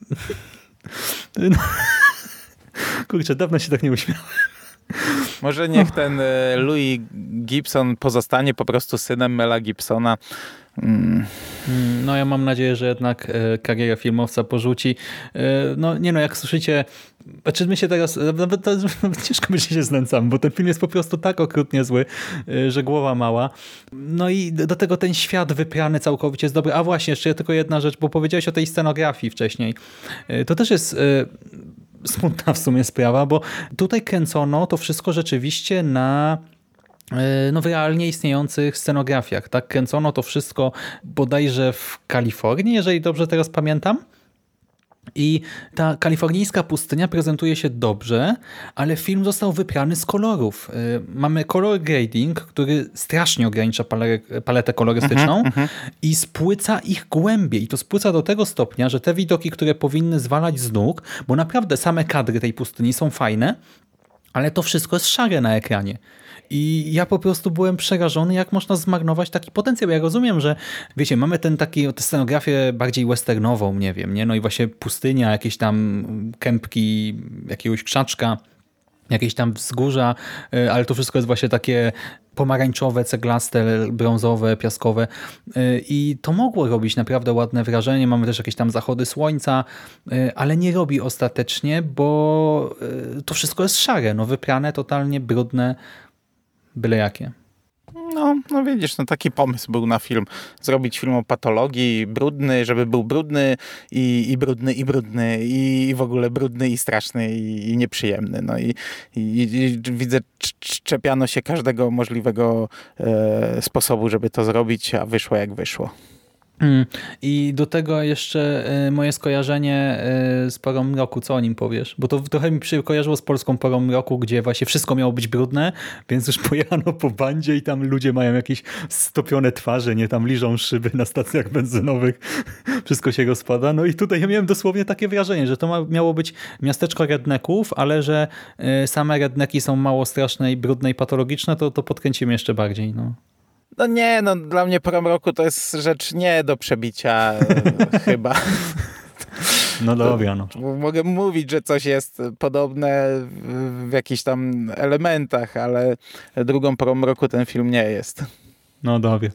no kurczę, dawno się tak nie uśmiałem. Może niech ten y, Louis Gibson pozostanie po prostu synem Mela Gibsona. Mm. No ja mam nadzieję, że jednak e, karierę filmowca porzuci. E, No nie no, jak słyszycie, znaczy my się teraz, nawet to, ciężko my się znęcamy, bo ten film jest po prostu tak okrutnie zły, e, że głowa mała. No i do tego ten świat wyprany całkowicie jest dobry. A właśnie, jeszcze tylko jedna rzecz, bo powiedziałeś o tej scenografii wcześniej. E, To też jest e, smutna w sumie sprawa, bo tutaj kręcono to wszystko rzeczywiście na e, no, w realnie istniejących scenografiach. Tak kręcono to wszystko bodajże w Kalifornii, jeżeli dobrze teraz pamiętam. I ta kalifornijska pustynia prezentuje się dobrze, ale film został wyprany z kolorów. Y, Mamy color grading, który strasznie ogranicza pale- paletę kolorystyczną i spłyca ich głębiej. I to spłyca do tego stopnia, że te widoki, które powinny zwalać z nóg, bo naprawdę same kadry tej pustyni są fajne, ale to wszystko jest szare na ekranie. I ja po prostu byłem przerażony, jak można zmarnować taki potencjał. Ja rozumiem, że wiecie, mamy ten taki, tę scenografię bardziej westernową, nie wiem, nie? No i właśnie pustynia, jakieś tam kępki, jakiegoś krzaczka, jakieś tam wzgórza, y, ale to wszystko jest właśnie takie pomarańczowe, ceglaste, brązowe, piaskowe y, i to mogło robić naprawdę ładne wrażenie. Mamy też jakieś tam zachody słońca, y, ale nie robi ostatecznie, bo to wszystko jest szare, no wyprane, totalnie brudne, byle jakie. No, no widzisz, no taki pomysł był na film. Zrobić film o patologii, brudny, żeby był brudny i, i brudny, i brudny, i w ogóle brudny i straszny i, i nieprzyjemny. No i, i, i widzę, cz- cz- czepiano się każdego możliwego e, sposobu, żeby to zrobić, a wyszło jak wyszło. Mm. I do tego jeszcze y, moje skojarzenie y, z porą mroku, co o nim powiesz? Bo to trochę mi się kojarzyło z polską porą mroku, gdzie właśnie wszystko miało być brudne, więc już pojechano po bandzie i tam ludzie mają jakieś stopione twarze, nie tam liżą szyby na stacjach benzynowych, wszystko się rozpada. No i tutaj ja miałem dosłownie takie wrażenie, że to miało być miasteczko redneków, ale że y, same redneki są mało straszne i brudne i patologiczne, to, to podkręcimy jeszcze bardziej. No. No nie, no dla mnie pora roku to jest rzecz nie do przebicia chyba. No dobra, no. Mogę mówić, że coś jest podobne w, jakichś tam elementach, ale drugą porą roku ten film nie jest. No dobra.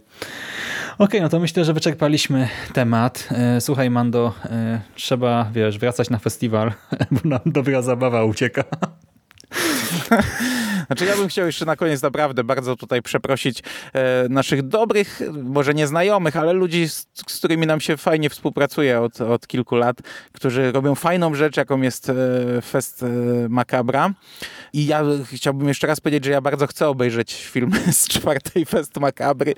Okej, no to myślę, że wyczerpaliśmy temat. E, Słuchaj, Mando, e, trzeba, wiesz, wracać na festiwal, bo nam dobra zabawa ucieka. Znaczy ja bym chciał jeszcze na koniec naprawdę bardzo tutaj przeprosić e, naszych dobrych, może nieznajomych, ale ludzi, z, z którymi nam się fajnie współpracuje od, od kilku lat, którzy robią fajną rzecz, jaką jest e, Fest e, Macabra. I ja chciałbym jeszcze raz powiedzieć, że ja bardzo chcę obejrzeć film z czwartej Fest Macabry.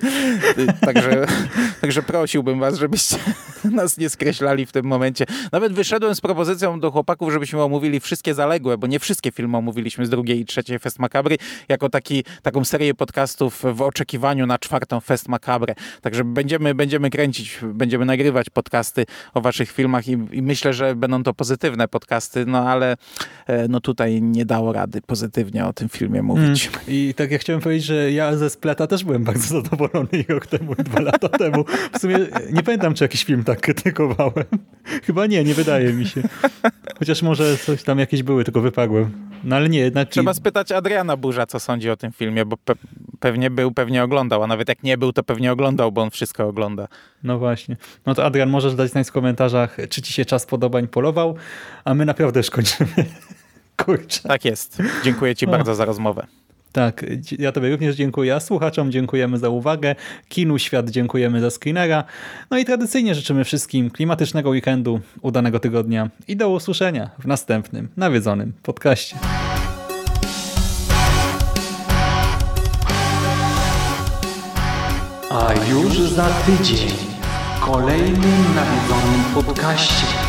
E, Także, także prosiłbym was, żebyście nas nie skreślali w tym momencie. Nawet wyszedłem z propozycją do chłopaków, żebyśmy omówili wszystkie zaległe, bo nie wszystkie filmy omówiliśmy z drugiej i trzeciej Fest Macabry jako taki, taką serię podcastów w oczekiwaniu na czwartą Fest Macabre. Także będziemy, będziemy kręcić, będziemy nagrywać podcasty o waszych filmach i, i myślę, że będą to pozytywne podcasty, no ale e, no tutaj nie dało rady pozytywnie o tym filmie mówić. Mm. I tak jak chciałem powiedzieć, że ja ze Spleta też byłem bardzo zadowolony i rok temu, i dwa lata temu. W sumie nie pamiętam, czy jakiś film tak krytykowałem. Chyba nie, nie wydaje mi się. Chociaż może coś tam jakieś były, tylko wypadłem. No ale nie, jednak... Trzeba spytać Adriana Burza, co sądzi o tym filmie, bo pe pewnie był, pewnie oglądał, a nawet jak nie był, to pewnie oglądał, bo on wszystko ogląda. No właśnie. No to Adrian, możesz dać znać w komentarzach, czy ci się czas podobań polował, a my naprawdę już kończymy. Kurczę. Tak jest. Dziękuję ci o. bardzo za rozmowę. Tak, ja tobie również dziękuję, a słuchaczom dziękujemy za uwagę, Kinu Świat dziękujemy za screenera, no i tradycyjnie życzymy wszystkim klimatycznego weekendu, udanego tygodnia i do usłyszenia w następnym nawiedzonym podcaście. A już za tydzień w kolejnym nawiedzonym podcaście.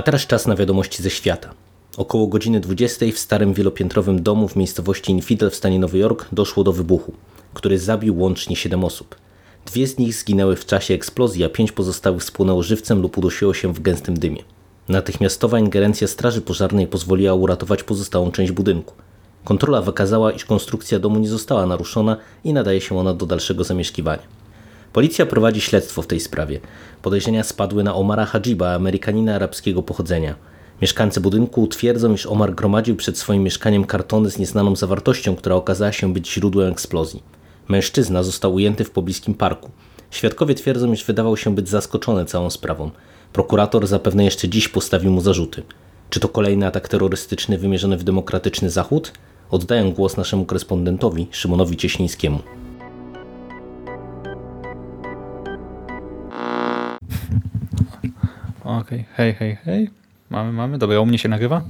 A teraz czas na wiadomości ze świata. Około godziny 20 w starym wielopiętrowym domu w miejscowości Infidel w stanie Nowy Jork doszło do wybuchu, który zabił łącznie 7 osób. Dwie z nich zginęły w czasie eksplozji, a pięć pozostałych spłonęło żywcem lub udusiło się w gęstym dymie. Natychmiastowa ingerencja straży pożarnej pozwoliła uratować pozostałą część budynku. Kontrola wykazała, iż konstrukcja domu nie została naruszona i nadaje się ona do dalszego zamieszkiwania. Policja prowadzi śledztwo w tej sprawie. Podejrzenia spadły na Omara Hajiba, Amerykanina arabskiego pochodzenia. Mieszkańcy budynku twierdzą, iż Omar gromadził przed swoim mieszkaniem kartony z nieznaną zawartością, która okazała się być źródłem eksplozji. Mężczyzna został ujęty w pobliskim parku. Świadkowie twierdzą, iż wydawał się być zaskoczony całą sprawą. Prokurator zapewne jeszcze dziś postawi mu zarzuty. Czy to kolejny atak terrorystyczny wymierzony w demokratyczny Zachód? Oddaję głos naszemu korespondentowi Szymonowi Cieślińskiemu. Okej, okay. hej, hej, hej. Mamy, mamy. Dobra, u mnie się nagrywa?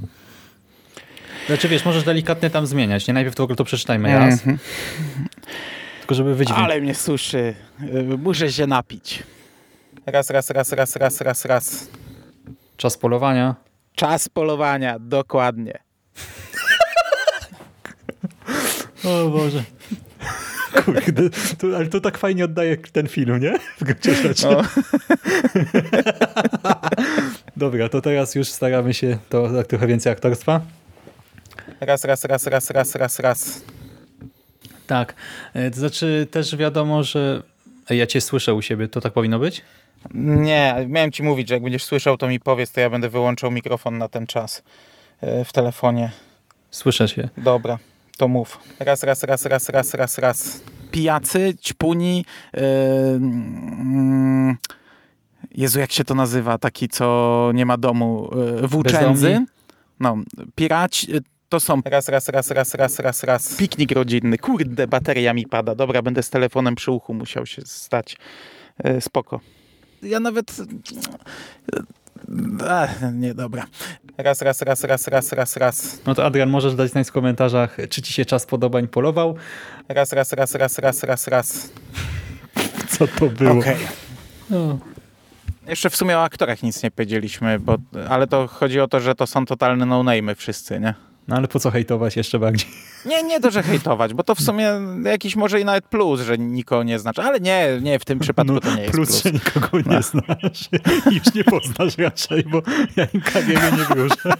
Znaczy wiesz, możesz delikatnie tam zmieniać. Nie najpierw to, to przeczytajmy mm -hmm. raz. Tylko żeby wydźwięk. Ale mnie suszy. Muszę się napić. Raz, raz, raz, raz, raz, raz, raz. Czas polowania. Czas polowania, dokładnie. o Boże. Kurde, to, ale to tak fajnie oddaje ten film, nie? W gruncie rzeczy. No. Dobra, to teraz już staramy się to tak trochę więcej aktorstwa. Raz, raz, raz, raz, raz, raz, raz. Tak, e, to znaczy też wiadomo, że ja cię słyszę u siebie, to tak powinno być? Nie, miałem ci mówić, że jak będziesz słyszał, to mi powiedz, to ja będę wyłączał mikrofon na ten czas e, w telefonie. Słyszę się. Dobra to mów. Raz, raz, raz, raz, raz, raz, raz. Pijacy, ćpuni, yy, Jezu, jak się to nazywa? Taki, co nie ma domu, yy, włóczędzy. No, piraci, to są raz, raz, raz, raz, raz, raz, raz. Piknik rodzinny. Kurde, bateria mi pada. Dobra, będę z telefonem przy uchu musiał się stać. Yy, spoko. Ja nawet... Ach, nie, dobra. Raz, raz, raz, raz, raz, raz, raz. No to Adrian, możesz dać znać w komentarzach, czy ci się czas podobań polował. Raz, raz, raz, raz, raz, raz, raz. Co to było? Okay. No. Jeszcze w sumie o aktorach nic nie powiedzieliśmy, bo, ale to chodzi o to, że to są totalne no-name'y wszyscy, nie? No ale po co hejtować jeszcze bardziej? Nie, nie to, że hejtować, bo to w sumie jakiś może i nawet plus, że nikogo nie znaczy, ale nie, nie, w tym przypadku no, to nie jest plus. Plus, że nikogo nie no. znasz już nie poznasz raczej, bo ja im kariery nie wróżę.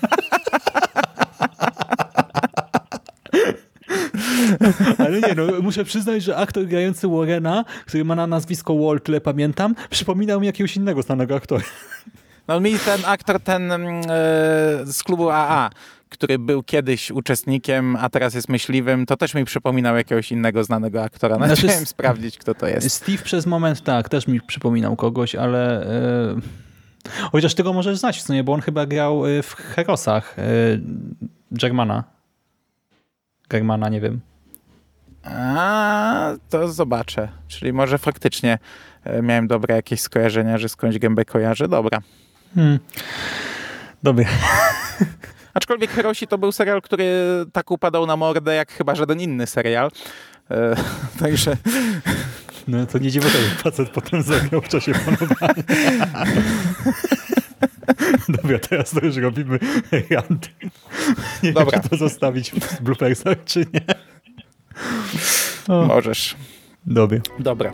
Ale nie, no, muszę przyznać, że aktor grający Warrena, który ma na nazwisko Wall, tyle pamiętam, przypominał mi jakiegoś innego znanego aktora. No mi ten aktor, ten yy, z klubu AA, który był kiedyś uczestnikiem, a teraz jest myśliwym, to też mi przypominał jakiegoś innego znanego aktora. No, znaczy, chciałem sprawdzić, kto to jest. Steve przez moment tak, też mi przypominał kogoś, ale... Yy... Chociaż tego możesz znać w sumie, bo on chyba grał e, w Herosach yy, Germana. Germana, nie wiem. A, to zobaczę. Czyli może faktycznie miałem dobre jakieś skojarzenia, że skądś gębę kojarzę. Dobra. Hmm. Dobra. Aczkolwiek Herosi to był serial, który tak upadał na mordę jak chyba żaden inny serial. E, także No to nie dziwo, że facet potem zagrał w czasie panowania. Dobra, teraz to już robimy rant. Nie Dobra. wiem, czy to zostawić w bloopersach, czy nie. Możesz. Dobra. Dobra.